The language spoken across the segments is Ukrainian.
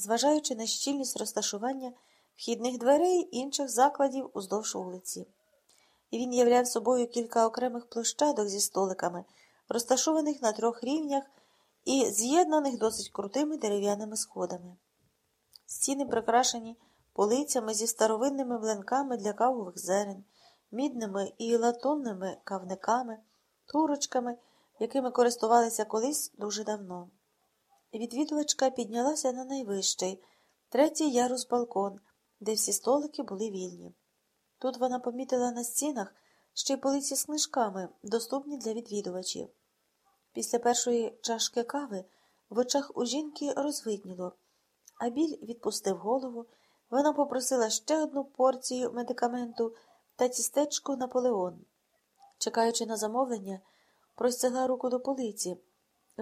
зважаючи на щільність розташування вхідних дверей інших закладів уздовж вулиці. І він являв собою кілька окремих площадок зі столиками, розташованих на трьох рівнях і з'єднаних досить крутими дерев'яними сходами. Стіни прикрашені полицями зі старовинними млинками для кавових зерен, мідними і латунними кавниками, турочками, якими користувалися колись дуже давно. Відвідувачка піднялася на найвищий, третій ярус балкон, де всі столики були вільні. Тут вона помітила на стінах ще й полиці з книжками, доступні для відвідувачів. Після першої чашки кави в очах у жінки розвидніло, а біль відпустив голову. Вона попросила ще одну порцію медикаменту та тістечко Наполеон. Чекаючи на замовлення, простягла руку до полиці,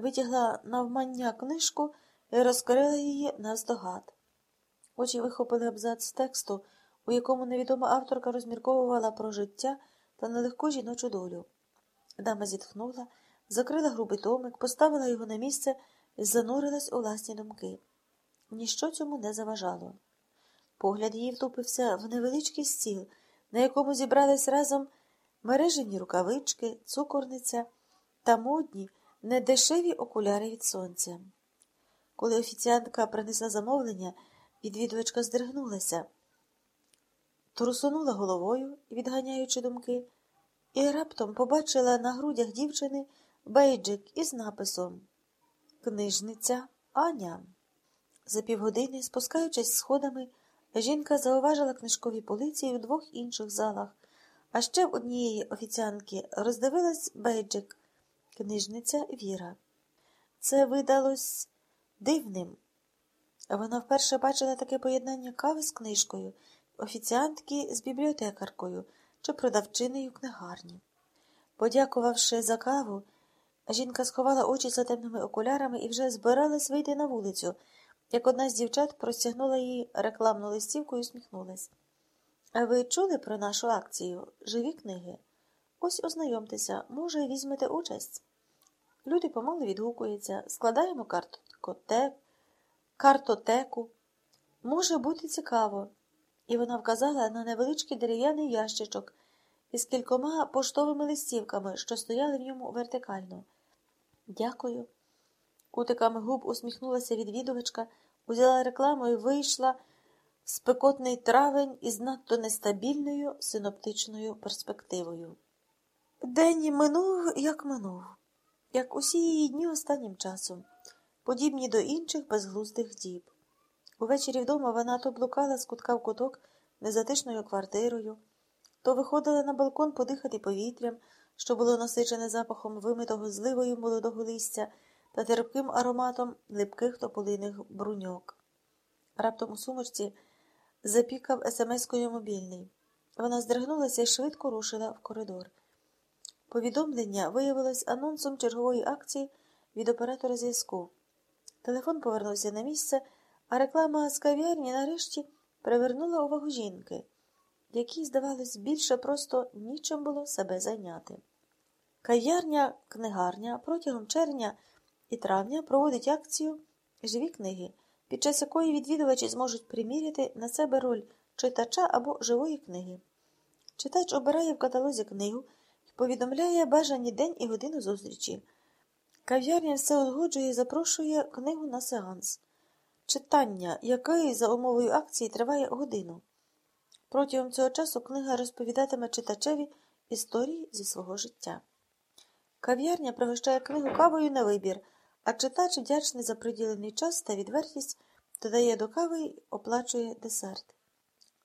витягла навмання книжку і розкрила її навздогад. Очі вихопили абзац тексту, у якому невідома авторка розмірковувала про життя та нелегку жіночу долю. Дама зітхнула, закрила грубий томик, поставила його на місце і занурилась у власні думки. Ніщо цьому не заважало. Погляд її втупився в невеличкий стіл, на якому зібрались разом мережені рукавички, цукорниця та модні, недешеві окуляри від сонця. Коли офіціантка принесла замовлення, відвідувачка здригнулася, трусунула головою, відганяючи думки, і раптом побачила на грудях дівчини бейджик із написом Книжниця Аня. За півгодини, спускаючись сходами, жінка зауважила книжкові полиці в двох інших залах, а ще в однієї офіціантки роздивилась бейджик книжниця Віра. Це видалось дивним. Вона вперше бачила таке поєднання кави з книжкою, офіціантки з бібліотекаркою чи продавчиною книгарні. Подякувавши за каву, жінка сховала очі за темними окулярами і вже збиралась вийти на вулицю, як одна з дівчат простягнула їй рекламну листівку і усміхнулась. А ви чули про нашу акцію Живі книги? Ось ознайомтеся, може, візьмете участь. Люди помалу відгукуються, складаємо картотек, картотеку. Може бути цікаво. І вона вказала на невеличкий дерев'яний ящичок із кількома поштовими листівками, що стояли в ньому вертикально. Дякую. Кутиками губ усміхнулася відвідувачка, узяла рекламу і вийшла в спекотний травень із надто нестабільною синоптичною перспективою. День минув, як минув, як усі її дні останнім часом, подібні до інших безглуздих діб. Увечері вдома вона то блукала з кутка в куток незатишною квартирою, то виходила на балкон подихати повітрям, що було насичене запахом вимитого зливою молодого листя та терпким ароматом липких тополиних бруньок. Раптом у сумочці запікав смс-кою мобільний. Вона здригнулася і швидко рушила в коридор. Повідомлення виявилось анонсом чергової акції від оператора зв'язку. Телефон повернувся на місце, а реклама з кав'ярні нарешті привернула увагу жінки, якій, здавалось, більше просто нічим було себе зайняти. Кав'ярня, книгарня протягом червня і травня проводить акцію Живі книги, під час якої відвідувачі зможуть приміряти на себе роль читача або живої книги. Читач обирає в каталозі книгу повідомляє бажані день і годину зустрічі. Кав'ярня все узгоджує і запрошує книгу на сеанс, читання, якої за умовою акції триває годину. Протягом цього часу книга розповідатиме читачеві історії зі свого життя. Кав'ярня пригощає книгу кавою на вибір, а читач вдячний за приділений час та відвертість додає до кави й оплачує десерт.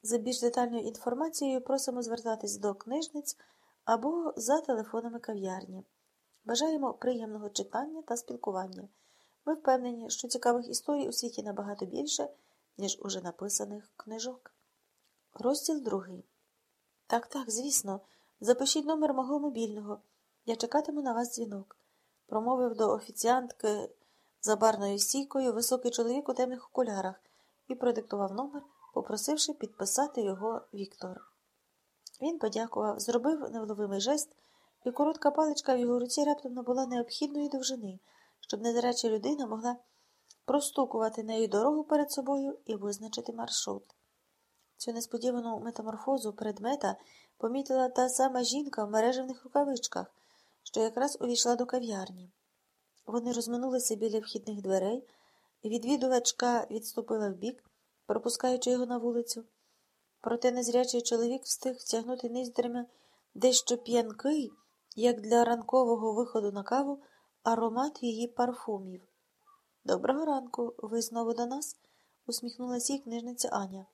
За більш детальною інформацією просимо звертатись до книжниць або за телефонами кав'ярні. Бажаємо приємного читання та спілкування. Ми впевнені, що цікавих історій у світі набагато більше, ніж уже написаних книжок. Розділ другий. Так, так, звісно, запишіть номер мого мобільного. Я чекатиму на вас дзвінок, промовив до офіціантки за барною стійкою високий чоловік у темних окулярах і продиктував номер, попросивши підписати його Віктор. Він подякував, зробив невловимий жест, і коротка паличка в його руці раптом набула необхідної довжини, щоб незряча людина могла простукувати нею дорогу перед собою і визначити маршрут. Цю несподівану метаморфозу предмета помітила та сама жінка в мережевних рукавичках, що якраз увійшла до кав'ярні. Вони розминулися біля вхідних дверей, відвідувачка відступила вбік, пропускаючи його на вулицю. Проте незрячий чоловік встиг втягнути ніздрями дещо п'янкий, як для ранкового виходу на каву, аромат її парфумів. Доброго ранку, ви знову до нас? усміхнулася їй книжниця Аня.